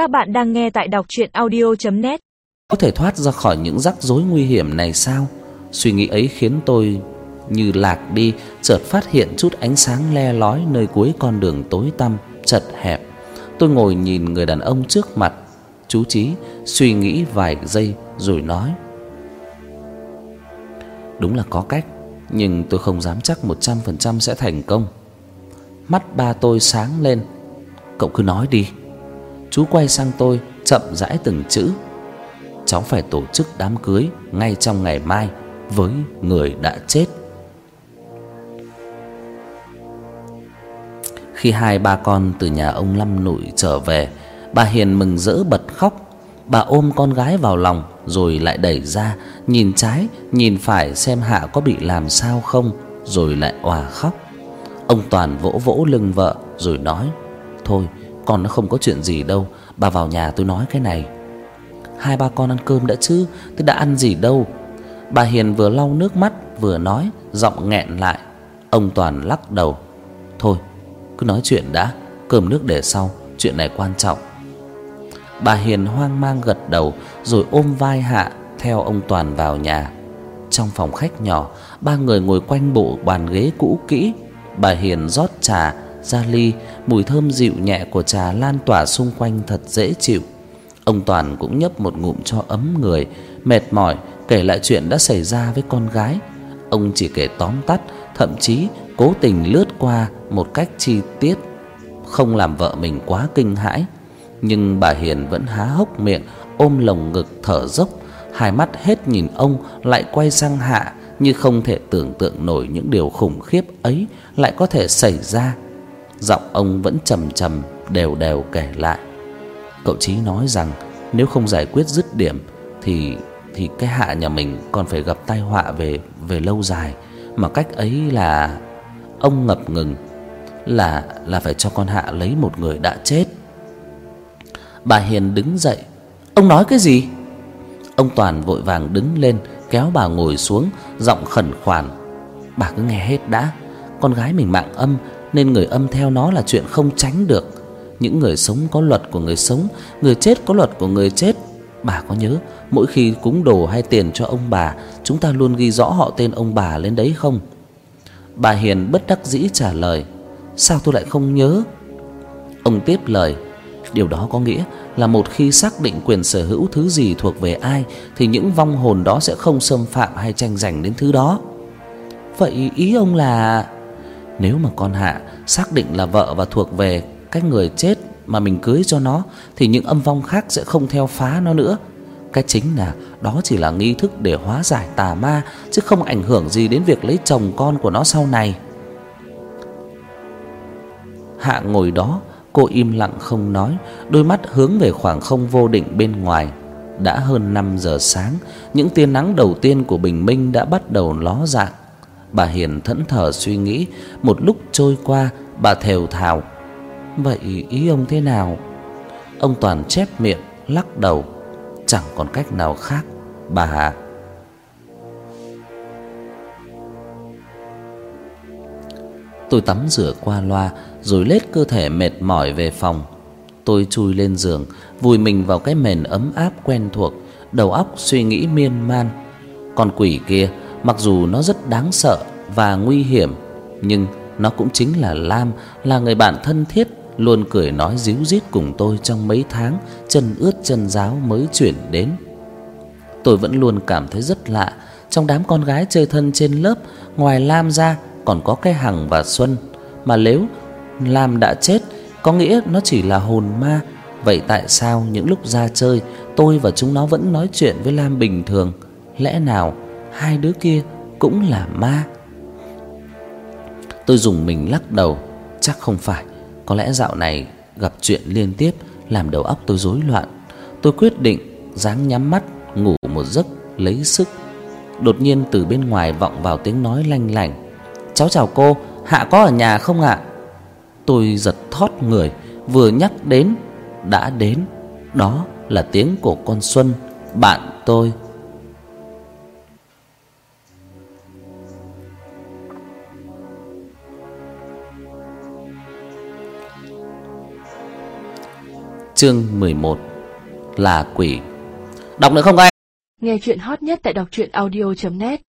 Các bạn đang nghe tại đọc audio net Có thể thoát ra khỏi những rắc rối nguy hiểm này sao? Suy nghĩ ấy khiến tôi như lạc đi, chợt phát hiện chút ánh sáng le lói nơi cuối con đường tối tăm chật hẹp. Tôi ngồi nhìn người đàn ông trước mặt, chú trí suy nghĩ vài giây rồi nói: Đúng là có cách, nhưng tôi không dám chắc 100% sẽ thành công. Mắt ba tôi sáng lên. Cậu cứ nói đi. Chú quay sang tôi, chậm rãi từng chữ. Cháu phải tổ chức đám cưới ngay trong ngày mai với người đã chết. Khi hai ba con từ nhà ông Lâm Nụi trở về, bà Hiền mừng rỡ bật khóc. Bà ôm con gái vào lòng rồi lại đẩy ra, nhìn trái, nhìn phải xem Hạ có bị làm sao không, rồi lại òa khóc. Ông Toàn vỗ vỗ lưng vợ rồi nói: "Thôi, con nó không có chuyện gì đâu, bà vào nhà tôi nói cái này." Hai ba con ăn cơm đã chứ, tôi đã ăn gì đâu. Bà Hiền vừa lau nước mắt vừa nói, giọng nghẹn lại. Ông Toàn lắc đầu. "Thôi, cứ nói chuyện đã, cơm nước để sau, chuyện này quan trọng." Bà Hiền hoang mang gật đầu rồi ôm vai Hạ theo ông Toàn vào nhà. Trong phòng khách nhỏ, ba người ngồi quanh bộ bàn ghế cũ kỹ. Bà Hiền rót trà ra ly, mùi thơm dịu nhẹ của trà lan tỏa xung quanh thật dễ chịu. Ông Toàn cũng nhấp một ngụm cho ấm người, mệt mỏi kể lại chuyện đã xảy ra với con gái. Ông chỉ kể tóm tắt, thậm chí cố tình lướt qua một cách chi tiết, không làm vợ mình quá kinh hãi nhưng bà Hiền vẫn há hốc miệng, ôm lồng ngực thở dốc, hai mắt hết nhìn ông lại quay sang Hạ như không thể tưởng tượng nổi những điều khủng khiếp ấy lại có thể xảy ra. Giọng ông vẫn trầm trầm đều đều kể lại. Cậu Chí nói rằng nếu không giải quyết dứt điểm thì thì cái Hạ nhà mình còn phải gặp tai họa về về lâu dài, mà cách ấy là ông ngập ngừng là là phải cho con Hạ lấy một người đã chết. Bà Hiền đứng dậy. Ông nói cái gì? Ông Toàn vội vàng đứng lên, kéo bà ngồi xuống, giọng khẩn khoản. Bà cứ nghe hết đã. Con gái mình mạng âm nên người âm theo nó là chuyện không tránh được. Những người sống có luật của người sống, người chết có luật của người chết. Bà có nhớ mỗi khi cúng đồ hay tiền cho ông bà, chúng ta luôn ghi rõ họ tên ông bà lên đấy không? Bà Hiền bất đắc dĩ trả lời: "Sao tôi lại không nhớ?" Ông tiếp lời: Điều đó có nghĩa là một khi xác định quyền sở hữu thứ gì thuộc về ai thì những vong hồn đó sẽ không xâm phạm hay tranh giành đến thứ đó. Vậy ý ông là nếu mà con Hạ xác định là vợ và thuộc về cái người chết mà mình cưới cho nó thì những âm vong khác sẽ không theo phá nó nữa. Cái chính là đó chỉ là nghi thức để hóa giải tà ma chứ không ảnh hưởng gì đến việc lấy chồng con của nó sau này. Hạ ngồi đó Cô im lặng không nói, đôi mắt hướng về khoảng không vô định bên ngoài. Đã hơn 5 giờ sáng, những tia nắng đầu tiên của bình minh đã bắt đầu ló dạng. Bà Hiền thẫn thờ suy nghĩ, một lúc trôi qua, bà thều thào: "Vậy ý ông thế nào?" Ông Toàn chép miệng, lắc đầu, chẳng còn cách nào khác, bà Tôi tắm rửa qua loa rồi lết cơ thể mệt mỏi về phòng. Tôi chui lên giường, vùi mình vào cái mền ấm áp quen thuộc, đầu óc suy nghĩ miên man. Con quỷ kia, mặc dù nó rất đáng sợ và nguy hiểm, nhưng nó cũng chính là Lam, là người bạn thân thiết luôn cười nói díu dít cùng tôi trong mấy tháng chân ướt chân ráo mới chuyển đến. Tôi vẫn luôn cảm thấy rất lạ, trong đám con gái chơi thân trên lớp, ngoài Lam ra còn có cái Hằng và Xuân, mà nếu Lam đã chết, có nghĩa nó chỉ là hồn ma, vậy tại sao những lúc ra chơi, tôi và chúng nó vẫn nói chuyện với Lam bình thường? Lẽ nào hai đứa kia cũng là ma? Tôi dùng mình lắc đầu, chắc không phải, có lẽ dạo này gặp chuyện liên tiếp làm đầu óc tôi rối loạn. Tôi quyết định ráng nhắm mắt ngủ một giấc lấy sức. Đột nhiên từ bên ngoài vọng vào tiếng nói lanh lảnh. "Cháu chào cô, Hạ có ở nhà không ạ?" Tôi giật thót người, vừa nhắc đến đã đến, đó là tiếng của con Xuân, bạn tôi. Chương 11 Là quỷ Đọc nữa không các em? Nghe chuyện hot nhất tại đọc truyện audio net